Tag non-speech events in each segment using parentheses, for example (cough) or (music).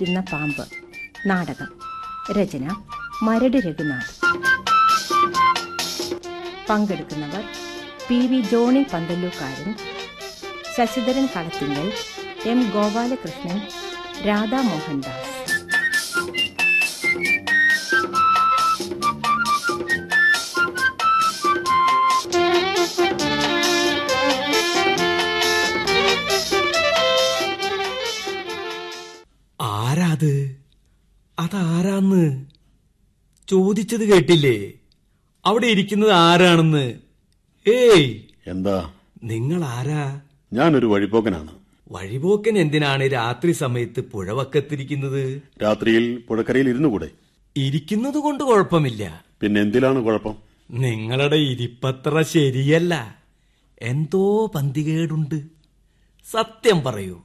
പേരിലിരുന്ന പാമ്പ്. നാടകം. രചന മരട് രഘുനാഥ്. പങ്കെടുക്കുന്നവർ P V Johny Panthallookkaran Sasidharan Kalathingal M Gopalakrishnan Radha Mohandas. അതാരാന്ന്? ചോദിച്ചത് കേട്ടില്ലേ? അവിടെ ഇരിക്കുന്നത് ആരാണെന്ന്? ഏയ്! എന്താ? നിങ്ങൾ ആരാ ഞാനൊരു വഴിപോക്കനാണ്. വഴിപോക്കൻ എന്തിനാണ് രാത്രി സമയത്ത് പുഴവക്കത്തിരിക്കുന്നത്? രാത്രിയിൽ പുഴക്കരയിൽ ഇരുന്നു കൂടെ ഇരിക്കുന്നത് കൊണ്ട് കുഴപ്പമില്ല. പിന്നെ എന്തിലാണ് കുഴപ്പം? നിങ്ങളുടെ ഇരിപ്പത്ര ശരിയല്ല. എന്തോ പന്തികേടുണ്ട്. സത്യം പറയൂ.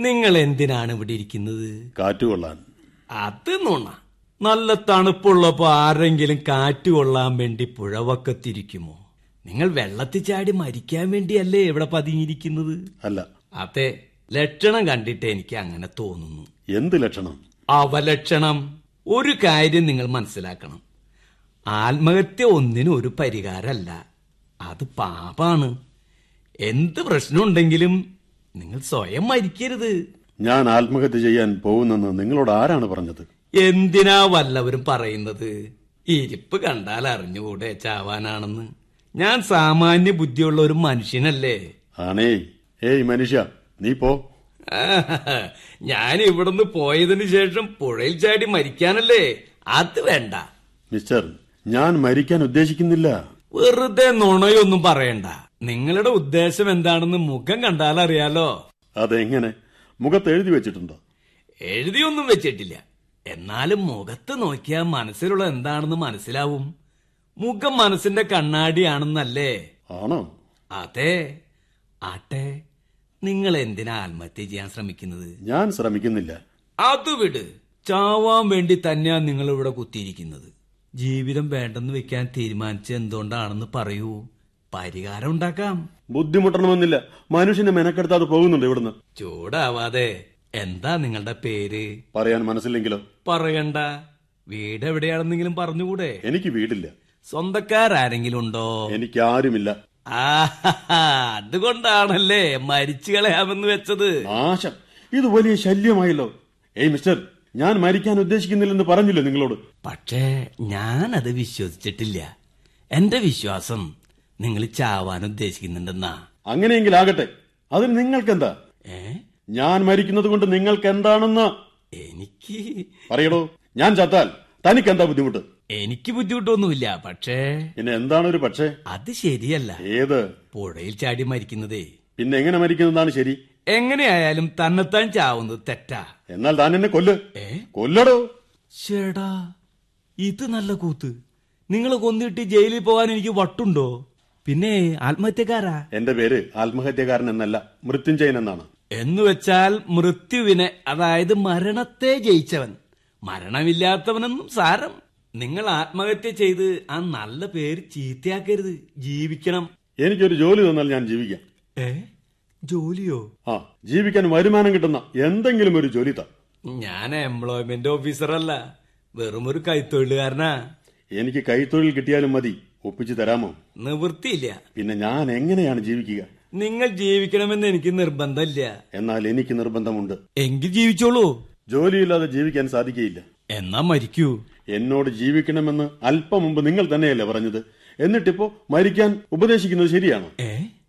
നിങ്ങൾ എന്തിനാണ് ഇവിടെ ഇരിക്കുന്നത്? കാറ്റുകൊള്ളാൻ അത് നുണ. നല്ല തണുപ്പുള്ളപ്പോ ആരെങ്കിലും കാറ്റ് കൊള്ളാൻ വേണ്ടി പുഴവക്കത്തിരിക്കുമോ? നിങ്ങൾ വെള്ളത്തിൽ ചാടി മരിക്കാൻ വേണ്ടിയല്ലേ ഇവിടെ പതിങ്ങിയിരിക്കുന്നത് അല്ല. അതെ ലക്ഷണം കണ്ടിട്ട് എനിക്ക് അങ്ങനെ തോന്നുന്നു. എന്ത് ലക്ഷണം? അവലക്ഷണം. ഒരു കാര്യം നിങ്ങൾ മനസ്സിലാക്കണം. ആത്മഹത്യ ഒന്നിനും ഒരു പരിഹാരമല്ല. അത് പാപാണ്. എന്ത് പ്രശ്നമുണ്ടെങ്കിലും നിങ്ങൾ സ്വയം മരിക്കരുത്. ഞാൻ ആത്മഹത്യ ചെയ്യാൻ പോകുന്നെന്ന് നിങ്ങളോട് ആരാണ് പറഞ്ഞത്? എന്തിനാ വല്ലവരും പറയുന്നത്? ഇരിപ്പ് കണ്ടാൽ അറിഞ്ഞുകൂടെ ചാവാനാണെന്ന്. ഞാൻ സാമാന്യ ബുദ്ധിയുള്ള ഒരു മനുഷ്യനല്ലേ? ആണേ. ഏയ് മനുഷ്യ നീ പോ. ഞാൻ ഇവിടുന്ന് പോയതിനു ശേഷം പുഴയിൽ ചാടി മരിക്കാനല്ലേ? അത് വേണ്ട. മിസ്റ്റർ ഞാൻ മരിക്കാൻ ഉദ്ദേശിക്കുന്നില്ല. വെറുതെ നുണയൊന്നും പറയണ്ട. നിങ്ങളുടെ ഉദ്ദേശം എന്താണെന്ന് മുഖം കണ്ടാലറിയാലോ അതെങ്ങനെ? മുഖത്ത് എഴുതി വെച്ചിട്ടുണ്ടോ? എഴുതിയൊന്നും വെച്ചിട്ടില്ല. എന്നാലും മുഖത്ത് നോക്കിയാൽ മനസ്സിലുള്ള എന്താണെന്ന് മനസ്സിലാവും. മുഖം മനസ്സിന്റെ കണ്ണാടിയാണെന്നല്ലേ? ആണോ? അതെ. ആട്ടെ നിങ്ങൾ എന്തിനാ ആത്മഹത്യ ചെയ്യാൻ ശ്രമിക്കുന്നത്? ഞാൻ ശ്രമിക്കുന്നില്ല. അത് വിട്. ചാവാൻ വേണ്ടി തന്നെയാ നിങ്ങൾ ഇവിടെ കുത്തിയിരിക്കുന്നത്. ജീവിതം വേണ്ടെന്ന് വെക്കാൻ തീരുമാനിച്ച എന്തുകൊണ്ടാണെന്ന് പറയൂ. പരിഹാരം ഉണ്ടാക്കാം. ബുദ്ധിമുട്ടണമെന്നില്ല. മനുഷ്യനെ മെനക്കെടുത്താതെ പോകുന്നുണ്ട് ഇവിടുന്ന്. ചൂടാവാതെ. എന്താ നിങ്ങളുടെ പേര്? പറയാൻ മനസ്സില്ലെങ്കിലോ? പറയണ്ട. വീട് എവിടെയാണെന്നെങ്കിലും പറഞ്ഞുകൂടെ. എനിക്ക് വീടില്ല. സ്വന്തക്കാരെങ്കിലും ഉണ്ടോ? എനിക്ക് ആരുമില്ല. അതുകൊണ്ടാണല്ലേ മരിച്ചു കളയാമെന്ന് വെച്ചത്. നാശം. ഇത് വലിയ ശല്യമായല്ലോ. ഏയ് മിസ്റ്റർ ഞാൻ മരിക്കാൻ ഉദ്ദേശിക്കുന്നില്ലെന്ന് പറഞ്ഞില്ലേ നിങ്ങളോട്? പക്ഷേ ഞാൻ അത് വിശ്വസിച്ചിട്ടില്ല. എന്റെ വിശ്വാസം നിങ്ങൾ ചാവാൻ ഉദ്ദേശിക്കുന്നുണ്ടെന്നാ. അങ്ങനെയെങ്കിൽ ആകട്ടെ അതിന് നിങ്ങൾക്കെന്താ? ഏ? ഞാൻ മരിക്കുന്നത് കൊണ്ട് നിങ്ങൾക്ക് എന്താണെന്ന് എനിക്ക് പറയടോ. ഞാൻ ചത്താൽ തനിക്ക് എന്താ ബുദ്ധിമുട്ട്? എനിക്ക് ബുദ്ധിമുട്ടൊന്നുമില്ല പക്ഷേ പിന്നെ എന്താണ് ഒരു പക്ഷേ? അത് ശരിയല്ല. ഏത്? പുഴയിൽ ചാടി മരിക്കുന്നതേ. പിന്നെ എങ്ങനെ മരിക്കുന്നതാണ് ശരി? എങ്ങനെയായാലും തന്നെത്താൻ ചാവുന്നത് തെറ്റാ. എന്നാൽ താൻ എന്നെ കൊല്ല്. ഏ? കൊല്ലടോ. ചേടാ ഇത് നല്ല കൂത്ത്. നിങ്ങൾ കൊന്നിട്ട് ജയിലിൽ പോകാൻ എനിക്ക് വട്ടുണ്ടോ? പിന്നെ ആത്മഹത്യക്കാരാ? എന്റെ പേര് ആത്മഹത്യക്കാരൻ എന്നല്ല മൃത്യുഞ്ജയൻ എന്നാണ്. എന്ന് വെച്ചാൽ മൃത്യുവിനെ അതായത് മരണത്തെ ജയിച്ചവൻ. മരണമില്ലാത്തവനെന്നും സാരം. നിങ്ങൾ ആത്മഹത്യ ചെയ്ത് ആ നല്ല പേര് ചീത്തയാക്കരുത്. ജീവിക്കണം. എനിക്കൊരു ജോലി തന്നാൽ ഞാൻ ജീവിക്കാം. ഏ? ജോലിയോ? ആ ജീവിക്കാൻ വരുമാനം കിട്ടുന്ന എന്തെങ്കിലും ഒരു ജോലി താ. ഞാൻ എംപ്ലോയ്മെന്റ് ഓഫീസറല്ല വെറുമൊരു ഒരു കൈത്തൊഴിലുകാരനാ. എനിക്ക് കൈത്തൊഴിൽ കിട്ടിയാലും മതി. ഒപ്പിച്ചു തരാമോ? നിവൃത്തിയില്ല. പിന്നെ ഞാൻ എങ്ങനെയാണ് ജീവിക്കുക? നിങ്ങൾ ജീവിക്കണമെന്ന് എനിക്ക് നിർബന്ധമില്ല. എന്നാൽ എനിക്ക് നിർബന്ധമുണ്ട്. എങ്കിൽ ജീവിച്ചോളൂ. ജോലിയില്ലാതെ ജീവിക്കാൻ സാധിക്കുകയില്ല എന്നാ മരിക്കൂ. എന്നോട് ജീവിക്കണമെന്ന് അല്പം മുമ്പ് നിങ്ങൾ തന്നെയല്ലേ പറഞ്ഞത്. എന്നിട്ടിപ്പോ മരിക്കാൻ ഉപദേശിക്കുന്നത് ശരിയാണോ?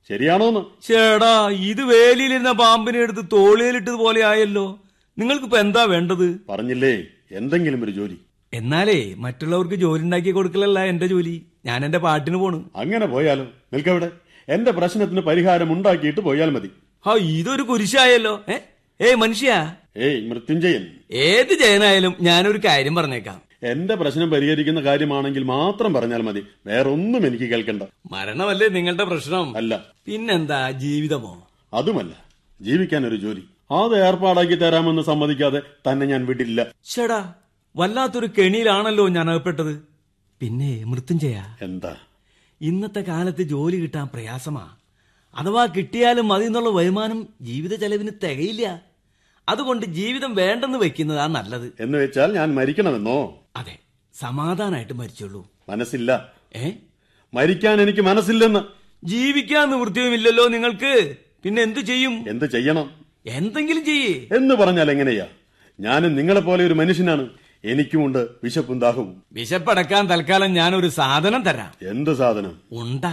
ശരിയാണോന്ന്? ചേടാ ഇത് വേലിയിലിരുന്ന പാമ്പിനെ എടുത്ത് തോളിയിലിട്ടത് പോലെ ആയല്ലോ. നിങ്ങൾക്ക് നിങ്ങൾക്കിപ്പോ എന്താ വേണ്ടത്? പറഞ്ഞില്ലേ എന്തെങ്കിലും ഒരു ജോലി. എന്നാലേ മറ്റുള്ളവർക്ക് ജോലി ഉണ്ടാക്കി കൊടുക്കലല്ല എന്റെ ജോലി. ഞാൻ എന്റെ പാട്ടിന് പോണു. അങ്ങനെ പോയാലും നിൽക്കവിടെ. എന്റെ പ്രശ്നത്തിന് പരിഹാരം ഉണ്ടാക്കിയിട്ട് പോയാൽ മതി. ഹാ ഇതൊരു കുരിശായല്ലോ. ഏയ് മനുഷ്യ. ഏയ് മൃത്യുഞ്ജയൻ. ഏത് ജയനായാലും ഞാനൊരു കാര്യം പറഞ്ഞേക്കാം. എന്റെ പ്രശ്നം പരിഹരിക്കുന്ന കാര്യമാണെങ്കിൽ മാത്രം പറഞ്ഞാൽ മതി. വേറൊന്നും എനിക്ക് കേൾക്കണ്ട. മരണമല്ലേ നിങ്ങളുടെ പ്രശ്നം? അല്ല. പിന്നെന്താ ജീവിതമോ? അതുമല്ല ജീവിക്കാൻ ഒരു ജോലി. അത് ഏർപ്പാടാക്കി തരാമെന്ന് സമ്മതിക്കാതെ തന്നെ ഞാൻ വിടില്ല. ചേടാ വല്ലാത്തൊരു കെണിയിലാണല്ലോ ഞാൻ അകപ്പെട്ടത്. പിന്നെ മൃത്യുഞ്ജയ. എന്താ? ഇന്നത്തെ കാലത്ത് ജോലി കിട്ടാൻ പ്രയാസമാ. അഥവാ കിട്ടിയാലും മതി എന്നുള്ള വരുമാനം ജീവിത ചെലവിന് തികയില്ല. അതുകൊണ്ട് ജീവിതം വേണ്ടെന്ന് വെക്കുന്നതാ നല്ലത്. എന്ന് വെച്ചാൽ ഞാൻ മരിക്കണമെന്നോ? അതെ സമാധാനായിട്ട് മരിച്ചുള്ളൂ മനസ്സില്ല. ഏ? മരിക്കാൻ എനിക്ക് മനസ്സില്ലെന്ന്. ജീവിക്കാൻ നിവൃത്തിയുമില്ലല്ലോ നിങ്ങൾക്ക്. പിന്നെ എന്തു ചെയ്യും? എന്ത് ചെയ്യണം? എന്തെങ്കിലും ചെയ്യേ. എന്ന് പറഞ്ഞാൽ എങ്ങനെയാ? ഞാനും നിങ്ങളെ പോലെ ഒരു മനുഷ്യനാണ്. എനിക്കുമുണ്ട് വിശപ്പും ദാഹവും വിശപ്പടക്കാൻ തൽക്കാലം ഞാൻ ഒരു സാധനം തരാം. എന്ത് സാധനം? ഉണ്ട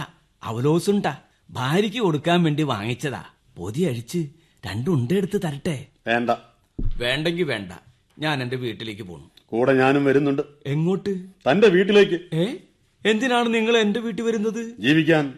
അവലോസുണ്ട. ഭാര്യയ്ക്ക് കൊടുക്കാൻ വേണ്ടി വാങ്ങിച്ചതാ. പൊതി അഴിച്ച് രണ്ടുണ്ട എടുത്ത് തരട്ടെ? വേണ്ട. വേണ്ടെങ്കി വേണ്ട. ഞാൻ എന്റെ വീട്ടിലേക്ക് പോണു. കൂടെ ഞാനും വരുന്നുണ്ട്. എങ്ങോട്ട്? തന്റെ വീട്ടിലേക്ക്. ഏ? എന്തിനാണ് നിങ്ങൾ എന്റെ വീട്ടിൽ വരുന്നത്? ജീവിക്കാൻ.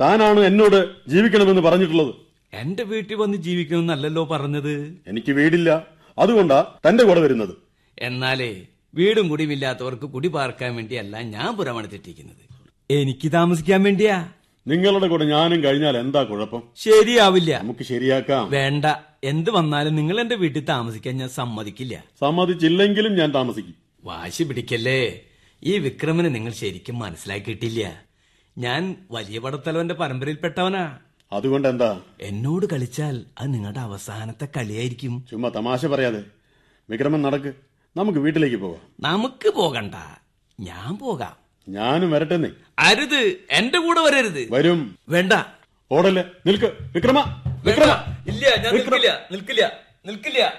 താനാണ് എന്നോട് ജീവിക്കണമെന്ന് പറഞ്ഞിട്ടുള്ളത്. എന്റെ വീട്ടിൽ വന്ന് ജീവിക്കണമെന്നല്ലല്ലോ പറഞ്ഞത്. എനിക്ക് വീടില്ല. അതുകൊണ്ടാ തന്റെ കൂടെ വരുന്നത്. എന്നാലേ വീടും കുടിയുമില്ലാത്തവർക്ക് കുടി പാർക്കാൻ വേണ്ടിയല്ല ഞാൻ പുറമണത്തിട്ടിരിക്കുന്നത് എനിക്ക് താമസിക്കാൻ വേണ്ടിയാ? നിങ്ങളുടെ കൂടെ ഞാനും കഴിഞ്ഞാൽ എന്താ കുഴപ്പം? ശരിയാവില്ല. നമുക്ക് ശരിയാക്കാം. വേണ്ട. എന്ത് വന്നാലും നിങ്ങൾ എന്റെ വീട്ടിൽ താമസിക്കാൻ ഞാൻ സമ്മതിക്കില്ല. സമ്മതിച്ചില്ലെങ്കിലും ഞാൻ താമസിക്കും. വാശി പിടിക്കല്ലേ? ഈ വിക്രമനെ നിങ്ങൾ ശരിക്കും മനസ്സിലാക്കിയിട്ടില്ല. ഞാൻ വലിയ പടത്തലവന്റെ പരമ്പരയിൽപ്പെട്ടവനാ. അതുകൊണ്ട് എന്താ എന്നോട് കളിച്ചാൽ അത് നിങ്ങളുടെ അവസാനത്തെ കളിയായിരിക്കും. ചുമ്മാ തമാശ പറയാതെ. വിക്രമൻ നടക്ക്. നമുക്ക് വീട്ടിലേക്ക് പോവാം. നമുക്ക് പോകണ്ട. ഞാൻ പോകാം. ഞാനും വരട്ടെന്നേ അരുത്. എന്റെ കൂടെ വരരുത്. വരും. വേണ്ട. ഓടല്ല. നിൽക്ക്. വിക്രമ. വിക്രമ. ഇല്ല ഞാൻ നിൽക്കില്ല. നിൽക്കില്ല. നിൽക്കില്ല.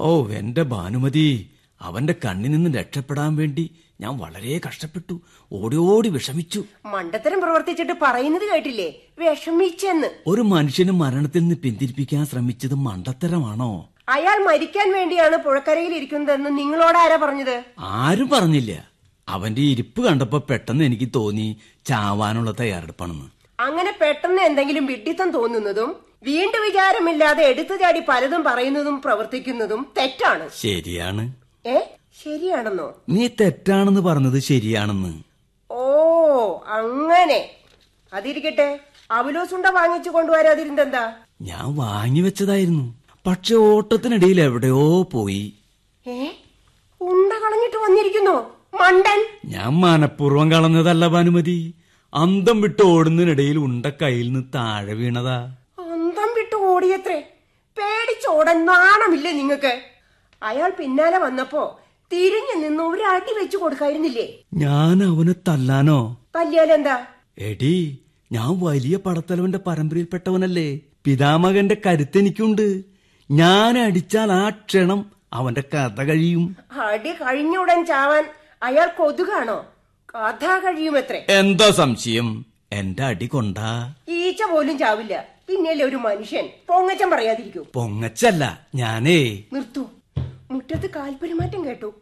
ഓ എന്റെ ഭാനുമതി. അവന്റെ കണ്ണിൽ നിന്ന് രക്ഷപ്പെടാൻ വേണ്ടി ഞാൻ വളരെ കഷ്ടപ്പെട്ടു. ഓടി ഓടി വിഷമിച്ചു. മണ്ടത്തരം പ്രവർത്തിച്ചിട്ട് പറയുന്നത് കേട്ടില്ലേ? വിഷമിച്ചെന്ന്. ഒരു മനുഷ്യനെ മരണത്തിൽ നിന്ന് പിന്തിരിപ്പിക്കാൻ ശ്രമിച്ചത് മണ്ടത്തരമാണോ? അയാൾ മരിക്കാൻ വേണ്ടിയാണ് പുഴക്കരയിൽ ഇരിക്കുന്നതെന്ന് നിങ്ങളോട് ആരാ പറഞ്ഞത്? ആരും പറഞ്ഞില്ല. അവന്റെ ഇരിപ്പ് കണ്ടപ്പോ പെട്ടെന്ന് എനിക്ക് തോന്നി ചാവാനുള്ള തയ്യാറെടുപ്പാണെന്ന്. അങ്ങനെ പെട്ടെന്ന് എന്തെങ്കിലും വിഡ്ഢിത്തം തോന്നുന്നതും വീണ്ടും വിചാരമില്ലാതെ എടുത്തു ചാടി പലതും പറയുന്നതും പ്രവർത്തിക്കുന്നതും തെറ്റാണ്. ശരിയാണ്. ഏ? ശരിയാണെന്നോ? നീ തെറ്റാണെന്ന് പറഞ്ഞത് ശരിയാണെന്ന്. ഓ അങ്ങനെ. അതിരിക്കട്ടെ. അവലോസുണ്ട വാങ്ങിച്ചു കൊണ്ടുവരാതിരുന്നെന്താ? ഞാൻ വാങ്ങി വെച്ചതായിരുന്നു. പക്ഷെ ഓട്ടത്തിനിടയിൽ എവിടെയോ പോയി. ഏ? ഉണ്ട കളഞ്ഞിട്ട് വന്നിരിക്കുന്നു. മണ്ടൻ. ഞാൻ മനഃപൂർവം കളഞ്ഞതല്ല ഭാനുമതി. അന്തം വിട്ട് ഓടുന്നതിനിടയിൽ ഉണ്ട കയ്യിൽ നിന്ന് താഴെ വീണതാ. അന്തം വിട്ട് ഓടിയത്രേ. പേടിച്ചോടാൻ നാണമില്ലേ നിങ്ങക്ക് അയാൾ പിന്നാലെ വന്നപ്പോ തിരിഞ്ഞു നിന്ന് ഒരു അടി വെച്ചു കൊടുക്കായിരുന്നില്ലേ? ഞാൻ അവനെ തല്ലാനോ? തല്ലിയാലെന്താ? എടി ഞാൻ വലിയ പടത്തലവന്റെ പരമ്പരയിൽപ്പെട്ടവനല്ലേ. പിതാമകന്റെ കരുത്ത് എനിക്കുണ്ട് ഞാൻ അടിച്ചാൽ ആ ക്ഷണം അവന്റെ കഥ കഴിയും. അടി കഴിഞ്ഞുടൻ ചാവാൻ അയാൾ കൊതുകാണോ? കഥ കഴിയുമത്രേ. എന്താ സംശയം? എന്റെ അടി കൊണ്ടാ? ഈച്ച പോലും ചാവില്ല. പിന്നെയല്ലേ ഒരു മനുഷ്യൻ? പൊങ്ങച്ചം പറയാതിരിക്കൂ. പൊങ്ങച്ചല്ല ഞാനേ. നിർത്തൂ. മുറ്റത്ത് കാൽപെരുമാറ്റം കേട്ടു.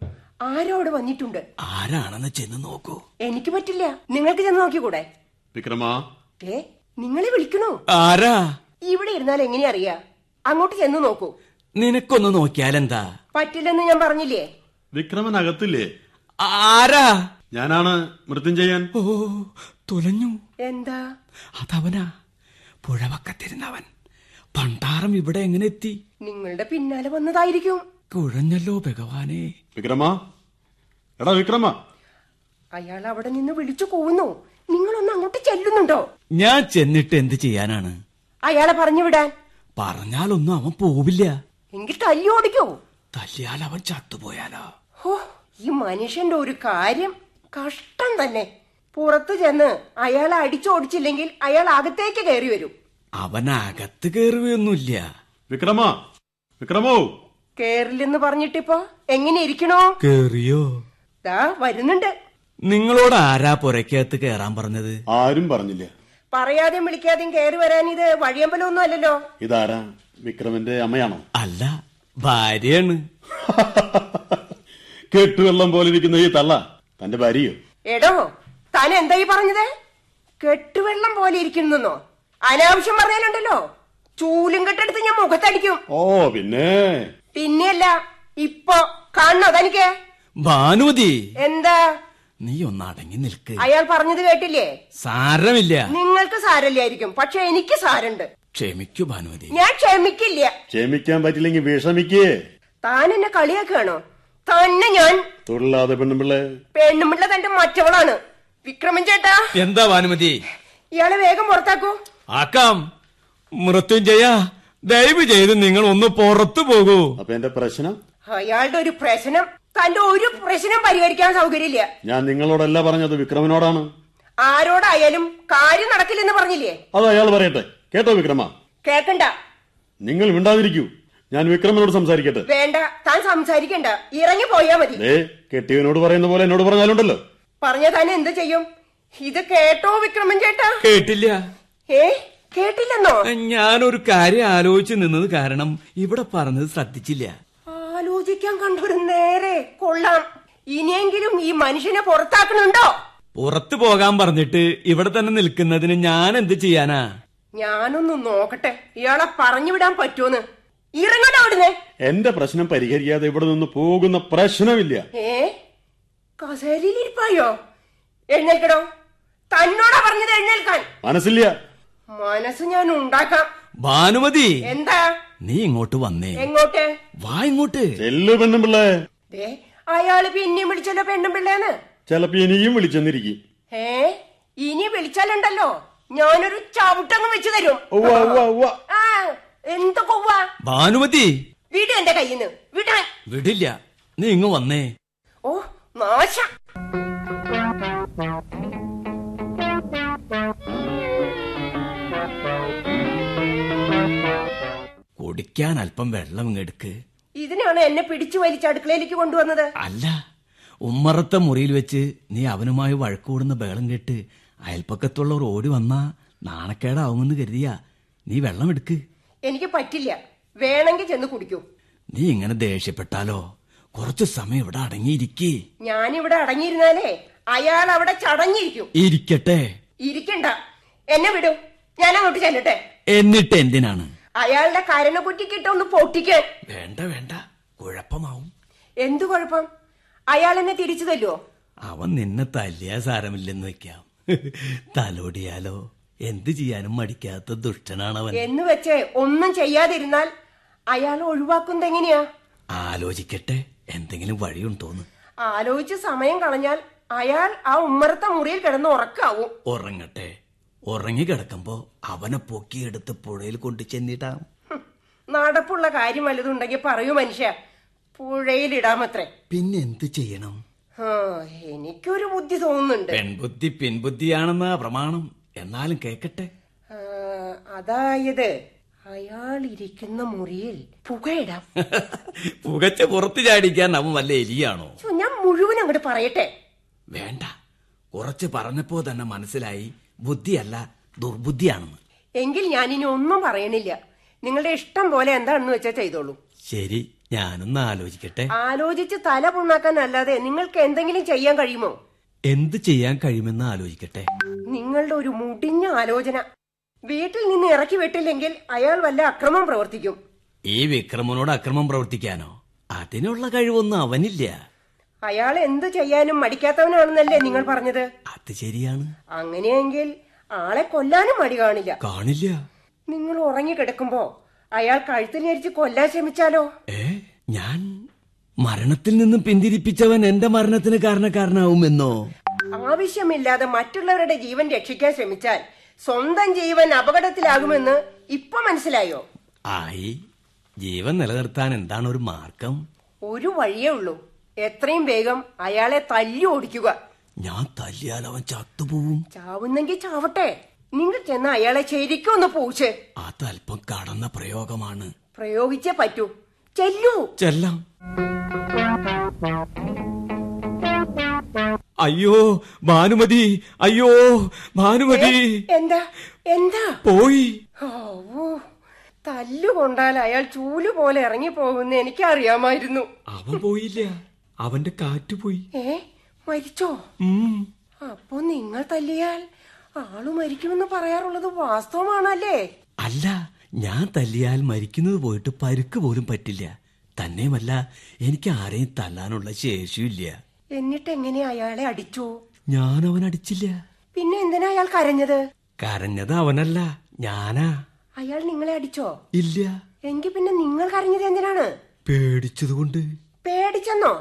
ആരോ അവിടെ വന്നിട്ടുണ്ട്. ആരാണെന്ന് ചെന്ന് നോക്കൂ. എനിക്ക് പറ്റില്ല. നിങ്ങൾക്ക് ചെന്ന് നോക്കിക്കൂടെ? വിക്രമാ. ഏ നിങ്ങളെ വിളിക്കണോ? ആരാ? ഇവിടെ ഇരുന്നാൽ എങ്ങനെയാ അറിയാ? അങ്ങോട്ട് ചെന്ന് നോക്കൂ. നിനക്കൊന്ന് നോക്കിയാലെന്താ? പറ്റില്ലെന്ന് ഞാൻ പറഞ്ഞില്ലേ? വിക്രമൻ അകത്തില്ലേ ആരാ? ഞാനാണ് മൃത്യുഞ്ജയൻ. ഓ തുലഞ്ഞു. എന്താ? അതവനാ. പുഴവക്കത്തിരുന്നവൻ. പണ്ടാരം ഇവിടെ എങ്ങനെ എത്തി? നിങ്ങളുടെ പിന്നാലെ വന്നതായിരിക്കും. കുഴഞ്ഞല്ലോ ഭഗവാനെ. വിക്രമ? എടാ വിക്രമ. അയാൾ അവിടെ നിന്ന് വിളിച്ചു പോകുന്നു നിങ്ങളൊന്ന് അങ്ങോട്ട് ചെല്ലുന്നുണ്ടോ? ഞാൻ ചെന്നിട്ട് എന്ത് ചെയ്യാനാണ്? അയാളെ പറഞ്ഞു വിടാൻ. പറഞ്ഞാലൊന്നും അവൻ പോവില്ല. എങ്കിൽ തല്ലി ഓടിക്കോ. തല്ലിയാൽ അവൻ ചത്തുപോയാലോ? ഓ ഈ മനുഷ്യന്റെ ഒരു കാര്യം കഷ്ടം തന്നെ. പുറത്തു ചെന്ന് അയാളെ അടിച്ചോടിച്ചില്ലെങ്കിൽ അയാൾ അകത്തേക്ക് കയറി വരും. അവൻ അകത്ത് കയറുകയൊന്നുമില്ല വിക്രമ. വിക്രമോ? കേറില്ലെന്ന് പറഞ്ഞിട്ടിപ്പോ എങ്ങനെ ഇരിക്കണോ? കേറിയോ? ദാ വരുന്നുണ്ട്. നിങ്ങളോട് ആരാ പുരക്കകത്ത് കേറാൻ പറഞ്ഞത്? ആരും പറഞ്ഞില്ല. പറയാതെയും വിളിക്കാതെയും കേറി വരാൻ ഇത് വഴിയമ്പലമൊന്നും അല്ലല്ലോ. ഇതാരാ? വിക്രമന്റെ അമ്മയാണോ? അല്ല ഭാര്യയാണ്. (laughs) കെട്ടുവെള്ളം പോലെ ഇരിക്കുന്ന ഈ തള്ള തന്റെ ഭാര്യയോ? എടോ താൻ എന്താ ഈ പറഞ്ഞത്? കെട്ടുവെള്ളം പോലെ ഇരിക്കുന്നോ അനാവശ്യം പറഞ്ഞാലുണ്ടല്ലോ. ചൂലും കെട്ടെടുത്ത് ഞാൻ മുഖത്തടിക്കും. ഓ പിന്നെ? പിന്നെയല്ല ഇപ്പൊ കാണണോ തനിക്ക്? ഭാനുമതി. എന്താ? നീ ഒന്ന് അടങ്ങി നിൽക്ക്. അയാൾ പറഞ്ഞത് കേട്ടില്ലേ? സാരമില്ല. നിങ്ങൾക്ക് സാരല്ലായിരിക്കും പക്ഷെ എനിക്ക് സാരണ്ട് ക്ഷമിക്കൂ ഭാനുമതി. ഞാൻ ക്ഷമിക്കില്ല. ക്ഷമിക്കാൻ പറ്റില്ലെങ്കിൽ വിഷമിക്കേ. താൻ എന്നെ കളിയാക്കുകയാണോ? തന്നെ ഞാൻ. തൊഴിലാതെ പെണ്ണുമ്പിള്ള. പെണ്ണുമ്പിള്ള തന്റെ മറ്റവളാണ്. വിക്രമൻ ചേട്ടാ. എന്താ ഭാനുമതി? ഇയാളെ വേഗം പുറത്താക്കൂ. ആക്കാം. മൃത്യുഞ്ജയ ദയവ് ചെയ്ത് നിങ്ങൾ ഒന്ന് പുറത്തു പോകൂ. അപ്പൊ എന്റെ പ്രശ്നം? അയാളുടെ ഒരു പ്രശ്നം? തന്റെ ഒരു പ്രശ്നം പരിഹരിക്കാൻ സൗകര്യമില്ല. ഞാൻ നിങ്ങളോടല്ല പറഞ്ഞത് വിക്രമനോടാണ്. ആരോടായാലും കാര്യം നടക്കില്ലെന്ന് പറഞ്ഞില്ലേ? അത് അയാൾ പറയട്ടെ. കേട്ടോ വിക്രമ? കേക്കണ്ട. നിങ്ങൾ മിണ്ടാതിരിക്കൂ. ഞാൻ വിക്രമനോട് സംസാരിക്കട്ടെ. വേണ്ട താൻ സംസാരിക്കണ്ട. ഇറങ്ങി പോയാ മതി. ദേ കെട്ടിയവനോട് പറയുന്ന പോലെ എന്നോട് പറഞ്ഞാലുണ്ടല്ലോ. പറഞ്ഞ താൻ എന്ത് ചെയ്യും? ഇത് കേട്ടോ വിക്രമൻ ചേട്ടാ? കേട്ടില്ല. ഏ? കേട്ടില്ലെന്നോ? ഞാനൊരു കാര്യം ആലോചിച്ചു നിന്നത് കാരണം ഇവിടെ പറഞ്ഞത് ശ്രദ്ധിച്ചില്ല. ആലോചിക്കാൻ കണ്ടൊരു നേരെ കൊള്ളാം. ഇനിയെങ്കിലും ഈ മനുഷ്യനെ പുറത്താക്കണുണ്ടോ? പുറത്തു പോകാൻ പറഞ്ഞിട്ട് ഇവിടെ തന്നെ നിൽക്കുന്നതിന് ഞാൻ എന്ത് ചെയ്യാനാ? ഞാനൊന്നും നോക്കട്ടെ. ഇയാളെ പറഞ്ഞു വിടാൻ പറ്റുമെന്ന് ഇറങ്ങട്ടെ അവിടുന്ന്. എന്റെ പ്രശ്നം പരിഹരിക്കാതെ ഇവിടെ നിന്ന് പോകുന്ന പ്രശ്നമില്ല. ഏ? കസേരയിലിരിപ്പായോ എഴുന്നേൽക്കടോ. തന്നോടാ പറഞ്ഞത് എഴുന്നേൽക്കാൻ. മനസ്സില്ല. മനസ്സ് ഞാൻ ഉണ്ടാക്കാം. ഭാനുമതി. എന്താ? നീ ഇങ്ങോട്ട് വന്നേ. എങ്ങോട്ട്? വാ ഇങ്ങോട്ട്. ചെല്ലു പെണ്ണും പിള്ളേ ദേ അയാൾ പിന്നെയും വിളിച്ചല്ലോ പെണ്ണും പിള്ളേന്ന് ചെലപ്പോ ഇനിയും വിളിച്ചെന്നിരിക്കും. ഏ ഇനി വിളിച്ചാലുണ്ടല്ലോ. ഞാനൊരു ചവിട്ടങ്ങ് വെച്ചു തരും. ആ എന്ത് കൊവ്വ? ഭാനുമതി. വിട് എന്റെ കയ്യിന്ന്. വിടാൻ വിടില്ല. നീ ഇങ്ങ് വന്നേ. ഓ നാശ. കുടിക്കാൻ അല്പം വെള്ളം ഇങ്ങെടുക്ക് ഇതിനാണ് എന്നെ പിടിച്ചു വലിച്ച് അടുക്കളയിലേക്ക് കൊണ്ടുവന്നത്? അല്ല ഉമ്മറത്തെ മുറിയിൽ വെച്ച് നീ അവനുമായി വഴക്കൂടുന്ന ബേളം കേട്ട് അയൽപ്പക്കത്തുള്ളവർ ഓടി വന്നാ നാണക്കേടാവുമെന്ന് കരുതിയാ നീ വെള്ളം എടുക്ക്. എനിക്ക് പറ്റില്ല. വേണമെങ്കിൽ ചെന്ന് കുടിക്കൂ. നീ ഇങ്ങനെ ദേഷ്യപ്പെട്ടാലോ? കുറച്ചു സമയം ഇവിടെ അടങ്ങിയിരിക്കേ. ഞാനിവിടെ അടങ്ങിയിരുന്നാലേ അയാൾ അവിടെ ചടഞ്ഞിരിക്കും. ഇരിക്കട്ടെ. ഇരിക്കണ്ട. എന്നെ വിടൂ. ഞാൻ അങ്ങോട്ട് ചെല്ലട്ടെ. എന്നിട്ട് എന്തിനാണ്? അയാളുടെ കരണക്കുറ്റിക്കിട്ട് ഒന്ന് പൊട്ടിക്കേ. വേണ്ട വേണ്ട. കുഴപ്പമാവും. എന്തു കുഴപ്പം? അയാൾ എന്നെ തിരിച്ചു തല്ലോ അവൻ നിന്നെ തല്ലിയാ സാരമില്ലെന്ന് വെക്കാം. (laughs) തലോടിയാലോ? എന്ത് ചെയ്യാനും മടിക്കാത്ത ദുഷ്ടനാണവൻ. എന്ന് വെച്ചേ ഒന്നും ചെയ്യാതിരുന്നാൽ അയാൾ ഒഴിവാക്കുന്നത് എങ്ങനെയാ? ആലോചിക്കട്ടെ. എന്തെങ്കിലും വഴിയുണ്ടോന്ന് ആലോചിച്ച് സമയം കളഞ്ഞാൽ അയാൾ ആ ഉമ്മറത്തെ മുറിയിൽ കിടന്ന് ഉറക്കാവും. ഉറങ്ങട്ടെ. ഉറങ്ങി കിടക്കുമ്പോ അവനെ പൊക്കിയെടുത്ത് പുഴയിൽ കൊണ്ടു ചെന്നിട്ടാം. നടപ്പുള്ള കാര്യം വല്ലതുണ്ടെങ്കിൽ പറയൂ മനുഷ്യ. പുഴയിലിടാമത്രേ. പിന്നെ എന്ത് ചെയ്യണം? എനിക്കൊരു ബുദ്ധി തോന്നുന്നുണ്ട്. പെൺബുദ്ധി പിൻബുദ്ധിയാണെന്ന് പ്രമാണം. എന്നാലും കേക്കട്ടെ. അതായത് അയാൾ ഇരിക്കുന്ന മുറിയിൽ പുകയിടാം. (laughs) പുകച്ച പുറത്ത് ചാടിക്കാൻ അവൻ വല്ല എലിയാണോ? ഞാൻ മുഴുവൻ അങ്ങോട്ട് പറയട്ടെ. വേണ്ട. കുറച്ച് പറഞ്ഞപ്പോ തന്നെ മനസ്സിലായി. ബുദ്ധിയല്ല ദുർബുദ്ധിയാണെന്ന്. എങ്കിൽ ഞാൻ ഞാനിനി ഒന്നും പറയണില്ല. നിങ്ങളുടെ ഇഷ്ടം പോലെ എന്താണെന്ന് വെച്ചാൽ ചെയ്തോളൂ. ശരി ഞാനൊന്ന് ആലോചിക്കട്ടെ. ആലോചിച്ച് തല പുണ്ണാക്കാൻ അല്ലാതെ നിങ്ങൾക്ക് എന്തെങ്കിലും ചെയ്യാൻ കഴിയുമോ? എന്ത് ചെയ്യാൻ കഴിയുമെന്ന് ആലോചിക്കട്ടെ. നിങ്ങളുടെ ഒരു മുടിഞ്ഞ ആലോചന. വീട്ടിൽ നിന്ന് ഇറക്കി വിട്ടില്ലെങ്കിൽ അയാൾ വല്ല അക്രമം പ്രവർത്തിക്കും. ഈ വിക്രമനോട് അക്രമം പ്രവർത്തിക്കാനോ? അതിനുള്ള കഴിവൊന്നും അവനില്ല. അയാൾ എന്തു ചെയ്യാനും മടിക്കാത്തവനാണെന്നല്ലേ നിങ്ങൾ പറഞ്ഞത്? അത് ശരിയാണ്. അങ്ങനെയെങ്കിൽ ആളെ കൊല്ലാനും മടി കാണില്ല. കാണില്ല. നിങ്ങൾ ഉറങ്ങി ഉറങ്ങിക്കിടക്കുമ്പോ അയാൾ കഴുത്തിൽ ഞരിച്ച് കൊല്ലാൻ ശ്രമിച്ചാലോ? ഏ ഞാൻ മരണത്തിൽ നിന്നും പിന്തിരിപ്പിച്ചവൻ എന്റെ മരണത്തിന് കാരണക്കാരനാവുമെന്നോ? ആവശ്യമില്ലാതെ മറ്റുള്ളവരുടെ ജീവൻ രക്ഷിക്കാൻ ശ്രമിച്ചാൽ സ്വന്തം ജീവൻ അപകടത്തിലാകുമെന്ന് ഇപ്പൊ മനസ്സിലായോ? ആയി. ജീവൻ നിലനിർത്താൻ എന്താണ് ഒരു മാർഗം? ഒരു വഴിയേ ഉള്ളൂ. എത്രയും വേഗം അയാളെ തല്ലി ഓടിക്കുക. ഞാൻ തല്ലിയാൽ അവൻ ചത്തുപോവും. ചാവുന്നെങ്കിൽ ചാവട്ടെ. നിങ്ങൾ ചെന്ന് അയാളെ ശരിക്കും ഒന്ന് പൂച്ച് അതല്പം കടന്ന പ്രയോഗമാണ്. പ്രയോഗിച്ചേ പറ്റൂ. ചെല്ലൂ. ചെല്ലാം. അയ്യോ ഭാനുമതി. അയ്യോ ഭാനുമതി. എന്താ? എന്താ? പോയി. തല്ലുകൊണ്ടാൽ അയാൾ ചൂൽ പോലെ ഇറങ്ങി പോകുന്ന എനിക്കറിയാമായിരുന്നു. അവൻ പോയില്ല. അവന്റെ കാറ്റ് പോയി. ഏ മരിച്ചോ. അപ്പൊ നിങ്ങൾ തല്ലിയാൽ ആൾ മരിക്കുമെന്ന് പറയാറുള്ളത് വാസ്തവമാണല്ലേ? അല്ല ഞാൻ തല്ലിയാൽ മരിക്കുന്നത് പോയിട്ട് പരുക്ക് പോലും പറ്റില്ല. തന്നെയുമല്ല എനിക്ക് ആരെയും തല്ലാനുള്ള ശേഷിയില്ല എന്നിട്ട് എങ്ങനെ അയാളെ അടിച്ചു? ഞാൻ അവൻ അടിച്ചില്ല. പിന്നെ എന്തിനാ അയാൾ കരഞ്ഞത്? കരഞ്ഞത് അവനല്ല ഞാനാ. അയാൾ നിങ്ങളെ അടിച്ചോ? ഇല്ല. എങ്കിൽ പിന്നെ നിങ്ങൾ കരഞ്ഞത് എന്തിനാണ്? പേടിച്ചതുകൊണ്ട്. പേടിച്ചെന്നോ?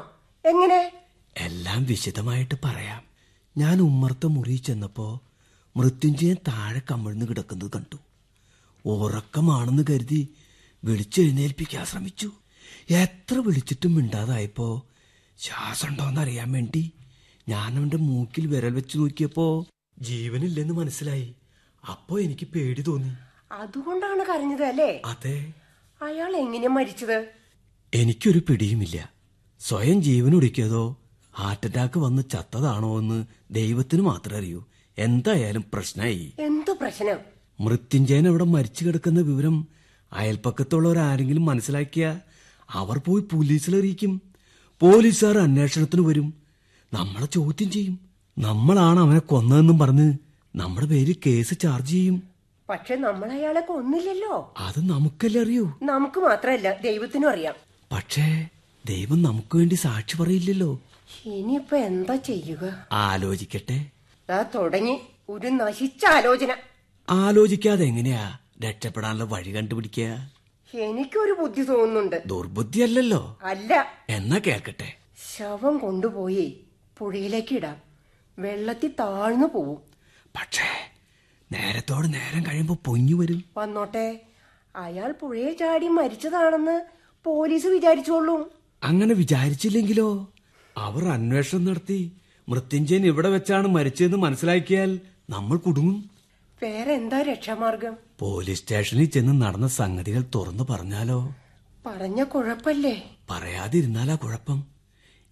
എങ്ങനെ? എല്ലാം വിശദമായിട്ട് പറയാം. ഞാൻ ഉമ്മർത്ത മുറി ചെന്നപ്പോ മൃത്യുഞ്ജയൻ താഴെ കമിഴ്ന്ന് കിടക്കുന്നത് കണ്ടു. ഉറക്കമാണെന്ന് കരുതി വിളിച്ചെഴുന്നേൽപ്പിക്കാൻ ശ്രമിച്ചു. എത്ര വിളിച്ചിട്ടും മിണ്ടാതായപ്പോ ശ്വാസം ഉണ്ടോന്ന് അറിയാൻ വേണ്ടി ഞാൻ അവന്റെ മൂക്കിൽ വിരൽ വെച്ച് നോക്കിയപ്പോ ജീവനില്ലെന്ന് മനസ്സിലായി. അപ്പോ എനിക്ക് പേടി തോന്നി. അതുകൊണ്ടാണ് കരഞ്ഞത് അല്ലേ? അതെ. അയാൾ എങ്ങനെയാ മരിച്ചത്? എനിക്കൊരു പിടിയുമില്ല. സ്വയം ജീവൻ ഒടുക്കിയതോ ഹാർട്ട് അറ്റാക്ക് വന്ന് ചത്തതാണോ എന്ന് ദൈവത്തിന് മാത്രമേ അറിയൂ. എന്തായാലും പ്രശ്നമായി എന്തോ പ്രശ്നം? മൃത്യുഞ്ജയൻ അവിടെ മരിച്ചു കിടക്കുന്ന വിവരം അയൽപ്പക്കത്തുള്ളവർ ആരെങ്കിലും മനസ്സിലാക്കിയ അവർ പോയി പോലീസിൽ അറിയിക്കും പോലീസുകാർ അന്വേഷണത്തിന് വരും. നമ്മളെ ചോദ്യം ചെയ്യും. നമ്മളാണ് അവനെ കൊന്നതെന്നും പറഞ്ഞ് നമ്മുടെ പേര് കേസ് ചാർജ് ചെയ്യും. പക്ഷെ നമ്മൾ അയാളെ കൊന്നില്ലല്ലോ. അത് നമുക്കല്ലേ അറിയൂ. നമുക്ക് മാത്രമല്ല ദൈവത്തിനും അറിയാം. പക്ഷേ ദൈവം നമുക്ക് വേണ്ടി സാക്ഷി പറയില്ലല്ലോ. ഇനിയിപ്പൊ എന്താ ചെയ്യുക? ആലോചിക്കട്ടെ. തുടങ്ങി. ഒരു നശിച്ച ആലോചന. ആലോചിക്കാതെ എങ്ങനെയാ രക്ഷപ്പെടാനുള്ള വഴി കണ്ടുപിടിക്കുക? എനിക്കൊരു ബുദ്ധി തോന്നുന്നുണ്ട്. ദുർബുദ്ധി അല്ലല്ലോ അല്ല. എന്നാ കേൾക്കട്ടെ. ശവം കൊണ്ടുപോയി പുഴയിലേക്ക് ഇടാം. വെള്ളത്തിൽ താഴ്ന്നു പോവും. പക്ഷേ നേരത്തോട് നേരം കഴിയുമ്പോ പൊങ്ങി വരും. വന്നോട്ടെ. അയാൾ പുഴയിൽ ചാടി മരിച്ചതാണെന്ന് പോലീസ് വിചാരിച്ചോളും. അങ്ങനെ വിചാരിച്ചില്ലെങ്കിലോ? അവർ അന്വേഷണം നടത്തി. മൃത്യുഞ്ജയൻ ഇവിടെ വെച്ചാണ് മരിച്ചതെന്ന് മനസ്സിലാക്കിയാൽ നമ്മൾ കുടുങ്ങും. എന്താ രക്ഷാമാർഗം? പോലീസ് സ്റ്റേഷനിൽ ചെന്ന് നടന്ന സംഗതികൾ തുറന്നു പറഞ്ഞാലോ? പറഞ്ഞ കുഴപ്പല്ലേ? പറയാതിരുന്നാലാ കുഴപ്പം.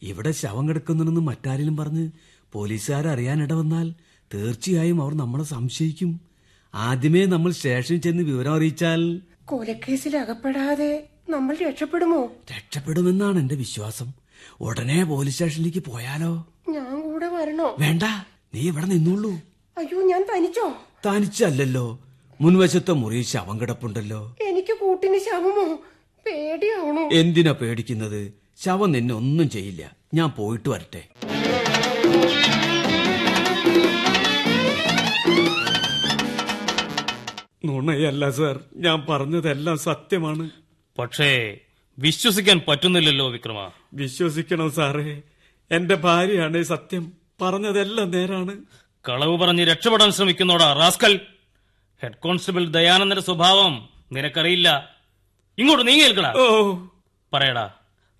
ഇവിടെ ശവം കിടക്കുന്നുണ്ടെന്ന് മറ്റാരെങ്കിലും പറഞ്ഞ് പോലീസുകാരറിയാനിട വന്നാൽ തീർച്ചയായും അവർ നമ്മളെ സംശയിക്കും. ആദ്യമേ നമ്മൾ സ്റ്റേഷനിൽ ചെന്ന് വിവരം അറിയിച്ചാൽ കൊലക്കേസിൽ അകപ്പെടാതെ നമ്മൾ രക്ഷപ്പെടുമോ? രക്ഷപ്പെടുമെന്നാണ് എന്റെ വിശ്വാസം. ഉടനെ പോലീസ് സ്റ്റേഷനിലേക്ക് പോയാലോ? ഞാൻ കൂടെ വരണോ? വേണ്ട നീ ഇവിടെ നിന്നുള്ളൂ അയ്യോ ഞാൻ തനിച്ചോ? തനിച്ചല്ലല്ലോ. മുൻവശത്തെ മുറി ശവം കിടപ്പുണ്ടല്ലോ. എനിക്ക് കൂട്ടിന് ശവമോ? പേടിയാവണോ? എന്തിനാ പേടിക്കുന്നത്? ശവം നിന്നെ ഒന്നും ചെയ്യില്ല. ഞാൻ പോയിട്ട് വരട്ടെ. നുണയല്ല സാർ. ഞാൻ പറഞ്ഞതെല്ലാം സത്യമാണ്. പക്ഷേ വിശ്വസിക്കാൻ പറ്റുന്നില്ലല്ലോ വിക്രമ. വിശ്വസിക്കണം സാറേ. എന്റെ ഭാര്യയാണ് സത്യം പറഞ്ഞതെല്ലാം നേരാണ്. കളവ് പറഞ്ഞ് രക്ഷപ്പെടാൻ ശ്രമിക്കുന്നോടാ റാസ്കൽ. ഹെഡ് കോൺസ്റ്റബിൾ ദയാനന്ദന്റെ സ്വഭാവം നിനക്കറിയില്ല. ഇങ്ങോട്ട് നീ കേൾക്കടാ. ഓ. പറയടാ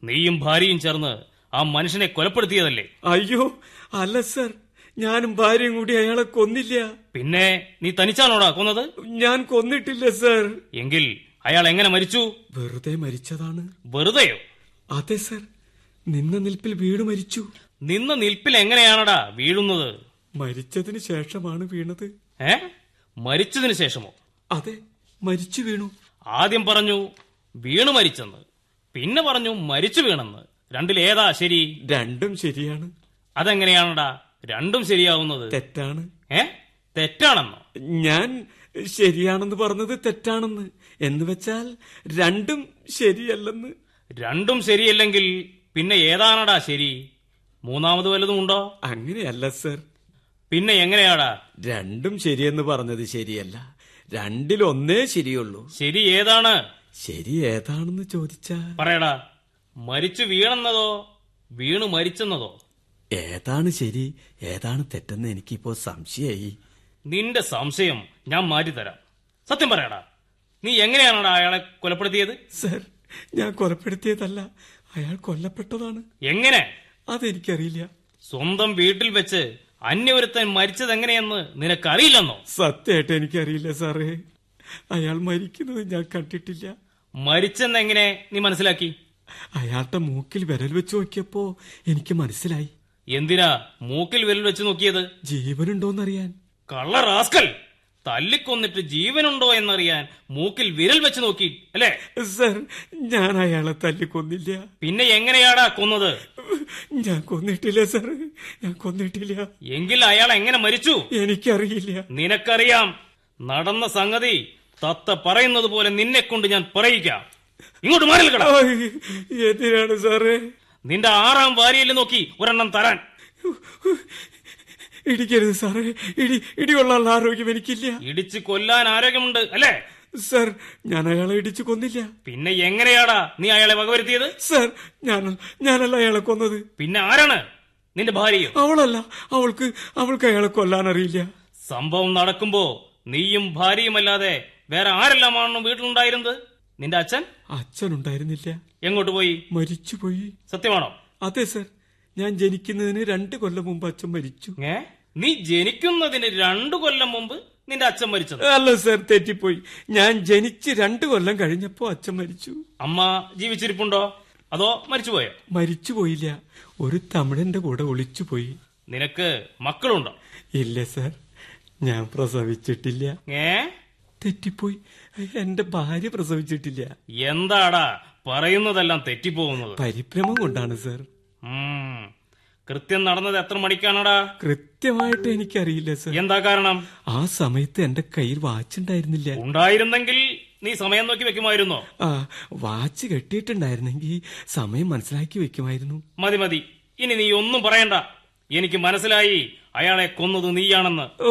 നീയും ഭാര്യയും ചേർന്ന് ആ മനുഷ്യനെ കൊലപ്പെടുത്തിയതല്ലേ? അയ്യോ അല്ല സർ. ഞാനും ഭാര്യയും കൂടി അയാളെ കൊന്നില്ല. പിന്നെ നീ തനിച്ചാണോടാ കൊന്നത്? ഞാൻ കൊന്നിട്ടില്ല സർ. എങ്കിൽ അയാൾ എങ്ങനെ മരിച്ചു? വെറുതെ മരിച്ചതാണ്. വെറുതെയോ? അതെ സർ. നിന്ന നിൽപ്പിൽ വീട് മരിച്ചു. നിന്ന നിൽപ്പിൽ എങ്ങനെയാണടാ വീഴുന്നത്? മരിച്ചതിന് ശേഷമാണ് വീണത്. ഏ? മരിച്ചതിന് ശേഷമോ? അതെ മരിച്ചു വീണു. ആദ്യം പറഞ്ഞു വീണു മരിച്ചെന്ന്. പിന്നെ പറഞ്ഞു മരിച്ചു വീണെന്ന്. രണ്ടിലേതാ ശരി? രണ്ടും ശരിയാണ്. അതെങ്ങനെയാണടാ? രണ്ടും ശരിയാവുന്നത്. തെറ്റാണ്. ഏ? തെറ്റാണെന്നോ? ഞാൻ ശരിയാണെന്ന് പറഞ്ഞത് തെറ്റാണെന്ന്. എന്ന് വെച്ചാൽ രണ്ടും ശരിയല്ലെന്ന്. രണ്ടും ശരിയല്ലെങ്കിൽ പിന്നെ ഏതാണടാ ശരി? മൂന്നാമത് വല്ലതും ഉണ്ടോ? അങ്ങനെയല്ല സർ. പിന്നെ എങ്ങനെയാടാ? രണ്ടും ശരിയെന്ന് പറഞ്ഞത് ശരിയല്ല. രണ്ടിലൊന്നേ ശരിയുള്ളൂ. ശരി ഏതാണ്? ശരി ഏതാണെന്ന് ചോദിച്ചാ പറയടാ മരിച്ചു വീണെന്നതോ വീണു മരിച്ചെന്നതോ? ഏതാണ് ശരി? ഏതാണ് തെറ്റെന്ന് എനിക്കിപ്പോ സംശയായി. നിന്റെ സംശയം ഞാൻ മാറ്റിത്തരാം. സത്യം പറയാടാ നീ എങ്ങനെയാണടാ അയാളെ കൊലപ്പെടുത്തിയത്? സർ ഞാൻ കൊലപ്പെടുത്തിയതല്ല അയാൾ കൊല്ലപ്പെട്ടതാണ്. എങ്ങനെ? അതെനിക്കറിയില്ല. സ്വന്തം വീട്ടിൽ വെച്ച് അന്യവരുത്തൻ മരിച്ചത് എങ്ങനെയെന്ന് നിനക്കറിയില്ലെന്നോ? സത്യമായിട്ട് എനിക്കറിയില്ല സാറേ. അയാൾ മരിക്കുന്നത് ഞാൻ കണ്ടിട്ടില്ല. മരിച്ചെന്നെങ്ങനെ നീ മനസ്സിലാക്കി? അയാളുടെ മൂക്കിൽ വിരൽ വെച്ച് നോക്കിയപ്പോ എനിക്ക് മനസ്സിലായി. എന്തിനാ മൂക്കിൽ വിരൽ വെച്ച് നോക്കിയത്? ജീവനുണ്ടോന്നറിയാൻ. കള്ള റാസ്കൽ. തല്ലിക്കൊന്നിട്ട് ജീവനുണ്ടോ എന്നറിയാൻ മൂക്കിൽ വിരൽ വെച്ച് നോക്കി അല്ലേ? സർ ഞാൻ അയാളെ തല്ലിക്കൊന്നില്ല. പിന്നെ എങ്ങനെയാടാ കൊന്നത്? ഞാൻ കൊന്നിട്ടില്ല സർ. ഞാൻ കൊന്നിട്ടില്ല. എങ്കിൽ അയാൾ എങ്ങനെ മരിച്ചു? എനിക്കറിയില്ല. നിനക്കറിയാം. നടന്ന സംഗതി തത്ത പറയുന്നത് പോലെ നിന്നെ കൊണ്ട് ഞാൻ പറയിക്കാം. ഇങ്ങോട്ട് മാറി എന്തിനാണ് സാറേ? നിന്റെ ആറാം വാരിയിൽ നോക്കി ഒരെണ്ണം തരാൻ. ഇടിക്കരുത് സാറേ. ഇടി ഇടികൊള്ളാനുള്ള ആരോഗ്യം എനിക്കില്ല. ഇടിച്ച് കൊല്ലാൻ ആരോഗ്യമുണ്ട് അല്ലേ? സർ ഞാൻ അയാളെ ഇടിച്ചു കൊന്നില്ല. പിന്നെ എങ്ങനെയാടാ നീ അയാളെ വകവരുത്തിയത്? സർ ഞാൻ ഞാനല്ല അയാളെ കൊന്നത്. പിന്നെ ആരാണ് നിന്റെ ഭാര്യ അവളല്ല. അവൾക്ക് അവൾക്ക് അയാളെ കൊല്ലാൻ അറിയില്ല. സംഭവം നടക്കുമ്പോ നീയും ഭാര്യയുമല്ലാതെ വേറെ ആരെല്ലാമാണെന്നും വീട്ടിലുണ്ടായിരുന്നത്? നിന്റെ അച്ഛൻ? അച്ഛൻ ഉണ്ടായിരുന്നില്ല എങ്ങോട്ട് പോയി? മരിച്ചുപോയി. സത്യമാണോ? അതെ സർ. ഞാൻ ജനിക്കുന്നതിന് രണ്ട് കൊല്ലം മുമ്പ് അച്ഛൻ മരിച്ചു. ഏ? നീ ജനിക്കുന്നതിന് രണ്ടു കൊല്ലം മുമ്പ് നിന്റെ അച്ഛൻ മരിച്ചു അല്ല സർ തെറ്റിപ്പോയി. ഞാൻ ജനിച്ച് രണ്ടു കൊല്ലം കഴിഞ്ഞപ്പോ അച്ഛൻ മരിച്ചു. അമ്മ ജീവിച്ചിരിപ്പുണ്ടോ? അതോ മരിച്ചുപോയോ? മരിച്ചുപോയില്ല. ഒരു തമിഴന്റെ കൂടെ ഒളിച്ചുപോയി. നിനക്ക് മക്കളുണ്ടോ? ഇല്ല സർ. ഞാൻ പ്രസവിച്ചിട്ടില്ല. ഏ? തെറ്റിപ്പോയി. എന്റെ ഭാര്യ പ്രസവിച്ചിട്ടില്ല. എന്താടാ പറയുന്നതെല്ലാം തെറ്റിപ്പോകുന്നത് പരിഭ്രമം കൊണ്ടാണ് സർ. കൃത്യം നടന്നത് എത്ര മണിക്കാണോടാ? കൃത്യമായിട്ട് എനിക്കറിയില്ല സർ. എന്താ കാരണം? ആ സമയത്ത് എന്റെ കയ്യിൽ വാച്ച് ഉണ്ടായിരുന്നില്ല ഉണ്ടായിരുന്നെങ്കിൽ നീ സമയം നോക്കി വെക്കുമായിരുന്നോ? ആ വാച്ച് കെട്ടിയിട്ടുണ്ടായിരുന്നെങ്കിൽ സമയം മനസ്സിലാക്കി വെക്കുമായിരുന്നു. മതി മതി. ഇനി നീ ഒന്നും പറയണ്ട. എനിക്ക് മനസ്സിലായി അയാളെ കൊന്നത് നീയാണെന്ന്. ഓ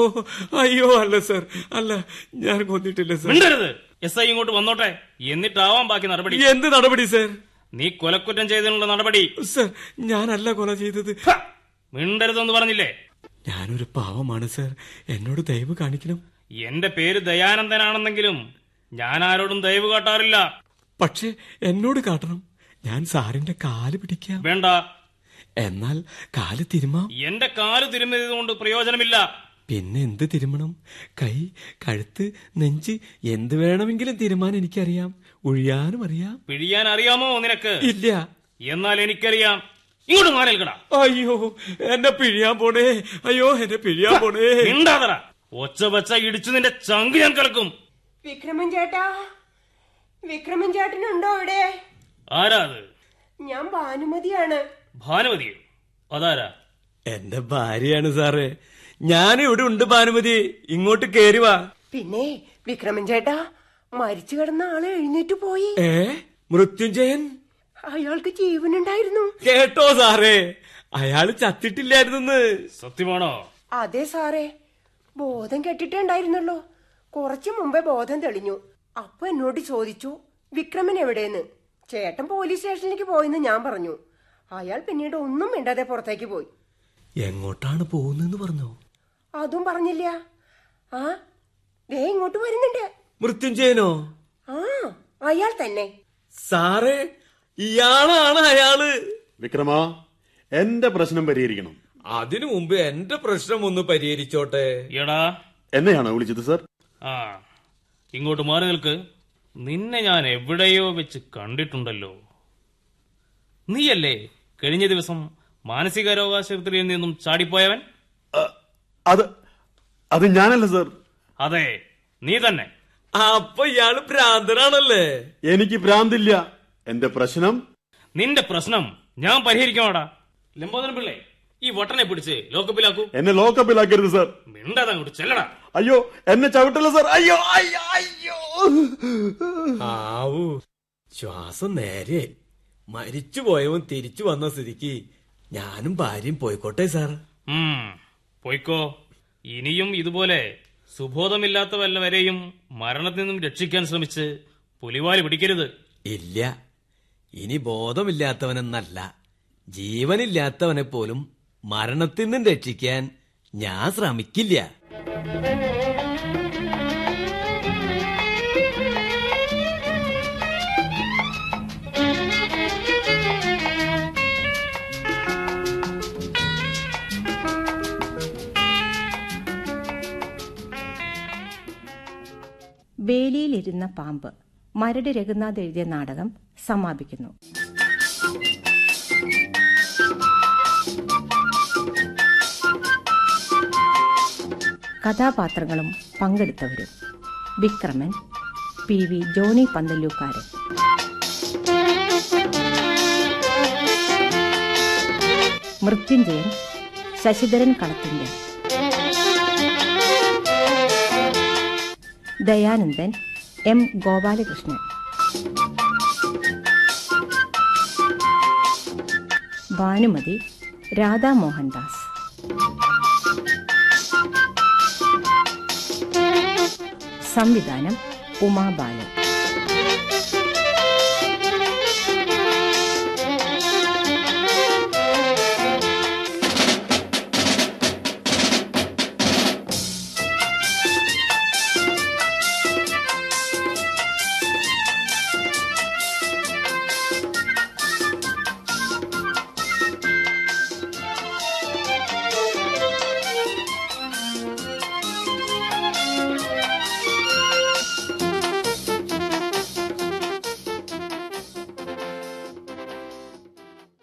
അയ്യോ അല്ല സർ. അല്ല ഞാൻ കൊന്നിട്ടില്ല സർ. മിണ്ടരുത്. എസ് ഐ ഇങ്ങോട്ട് വന്നോട്ടെ. എന്നിട്ടാവാം ബാക്കി നടപടി. എന്ത് നടപടി സർ? നീ കൊലക്കുറ്റം ചെയ്തതിനുള്ള നടപടി. സർ ഞാനല്ല കൊല ചെയ്തത്! മിണ്ടരുതെന്ന് പറഞ്ഞില്ലേ? ഞാനൊരു പാവമാണ് സർ. എന്നോട് ദയവ് കാണിക്കണം. എന്റെ പേര് ദയാനന്ദനാണെന്നെങ്കിലും ഞാൻ ആരോടും ദയവ് കാട്ടാറില്ല. പക്ഷേ എന്നോട് കാട്ടണം. ഞാൻ സാറിന്റെ കാൽ പിടിക്കാം. വേണ്ട. എന്നാൽ കാൽ തിരുമാം. എന്റെ കാൽ തിരുമ്മിയത് കൊണ്ട് പ്രയോജനമില്ല. പിന്നെ എന്ത് തിരുമണം? കൈ കഴുത്ത് നെഞ്ച് എന്ത് വേണമെങ്കിലും തിരുമാൻ എനിക്കറിയാം. ഒഴിയാനും അറിയാം. പിഴിയാൻ അറിയാമോ നിനക്ക്? ഇല്ല. എന്നാൽ എനിക്കറിയാം. ഇങ്ങോട്ട് മാറി നിൽക്കടാ. അയ്യോ എന്നെ പിഴിയാൻ പോണേ. അയ്യോ എന്നെ പിഴിയാൻ പോണേ. മിണ്ടാതറ. ഒച്ച വച്ച ഇടിച്ചു നിന്റെ ചങ്ക് ഞാൻ കിടക്കും വിക്രമൻ ചേട്ടാ വിക്രമൻ ചേട്ടനുണ്ടോ ഇവിടെ ആരാ അത്? ഞാൻ ഭാനുമതിയാണ്. ഭാനുമതിയോ? അതാരാ? എന്റെ ഭാര്യയാണ് സാറേ. ഞാൻ ഇവിടെ ഉണ്ട് ഭാനുമതി. ഇങ്ങോട്ട് കേറി വാ. പിന്നെ വിക്രമൻ ചേട്ടാ മരിച്ചു കിടന്ന ആൾ എഴുന്നേറ്റ് പോയി. ഏ? മൃത്യുഞ്ജയൻ? അയാൾക്ക് ജീവനുണ്ടായിരുന്നു. കേട്ടോ സാറേ. അയാൾ ചത്തിട്ടില്ലായിരുന്നെന്ന്. സത്യമാണോ? അതെ സാറേ. ബോധം കെട്ടിട്ടേ ഉണ്ടായിരുന്നുള്ളൂ. കുറച്ചു മുമ്പേ ബോധം തെളിഞ്ഞു. അപ്പൊ എന്നോട് ചോദിച്ചു വിക്രമൻ എവിടെയെന്ന്? ചേട്ടൻ പോലീസ് സ്റ്റേഷനിലേക്ക് പോയെന്ന് ഞാൻ പറഞ്ഞു. അയാൾ പിന്നീട് ഒന്നും മിണ്ടാതെ പുറത്തേക്ക് പോയി. എങ്ങോട്ടാണ് പോകുന്നെന്ന് പറഞ്ഞോ? അതും പറഞ്ഞില്ല. ആ ദേ ഇങ്ങോട്ട് വരുന്നുണ്ട്. മൃത്യുഞ്ജയനോ ആ അയാൾ തന്നെ. സാറേ ഇയാളാണ് അയാൾ. വിക്രമ എന്റെ പ്രശ്നം പരിഹരിക്കണം. അതിനു മുമ്പ് എന്റെ പ്രശ്നം ഒന്ന് പരിഹരിച്ചോട്ടെ. എടാ. എന്നെയാണോ വിളിച്ചത് സർ? ആ ഇങ്ങോട്ട് മാറി നിൽക്ക്. നിന്നെ ഞാൻ എവിടെയോ വെച്ച് കണ്ടിട്ടുണ്ടല്ലോ. നീയല്ലേ കഴിഞ്ഞ ദിവസം മാനസികാരോഗാശുപത്രിയിൽ നിന്നും ചാടിപ്പോയവൻ? അത് അത് ഞാനല്ല സർ. അതെ നീ തന്നെ. അപ്പൊ ഇയാൾ ഭ്രാന്തനാണല്ലേ? എനിക്ക് ഭ്രാന്തില്ല. എന്റെ പ്രശ്നം? നിന്റെ പ്രശ്നം ഞാൻ പരിഹരിക്കണോടാ ലംബോദരൻ പിള്ളേ ഈ വട്ടനെ പിടിച്ച് ലോക്കപ്പിലാക്കൂ. എന്നെ ലോക്കപ്പിലാക്കരുത് സർ. മിണ്ടാതെ അങ്ങോട്ട് ചെല്ലടാ. അയ്യോ എന്നെ ചവിട്ടല്ല സർ. അയ്യോ അയ്യോ അയ്യോ. ആവൂ ശ്വാസം നേരെ. മരിച്ചു പോയവൻ തിരിച്ചു വന്ന സ്ഥിതിക്ക് ഞാനും ഭാര്യയും പോയിക്കോട്ടെ സാർ. ഉം, പോയിക്കോ. ഇനിയും ഇതുപോലെ സുബോധമില്ലാത്ത വല്ലവരെയും മരണത്തിൽ നിന്നും രക്ഷിക്കാൻ ശ്രമിച്ച് പുലിവാലി പിടിക്കരുത്. ഇല്ല. ഇനി ബോധമില്ലാത്തവനെന്നല്ല. ജീവനില്ലാത്തവനെ പോലും മരണത്തിൽ നിന്നും രക്ഷിക്കാൻ ഞാൻ ശ്രമിക്കില്ല. വേലിയിലിരുന്ന പാമ്പ് മരട് രഘുനാഥ് എഴുതിയ നാടകം സമാപിക്കുന്നു. കഥാപാത്രങ്ങളും പങ്കെടുത്തവരും Vikraman P V Johnny പന്തല്ലൂക്കാരൻ. Mrityunjayan Sasidharan കളത്തിന്റെ. ദയാനന്ദൻ എം ഗോപാലകൃഷ്ണൻ. ഭാനുമതി രാധാ മോഹൻദാസ് സംവിധാനം ഉമാബാലൻ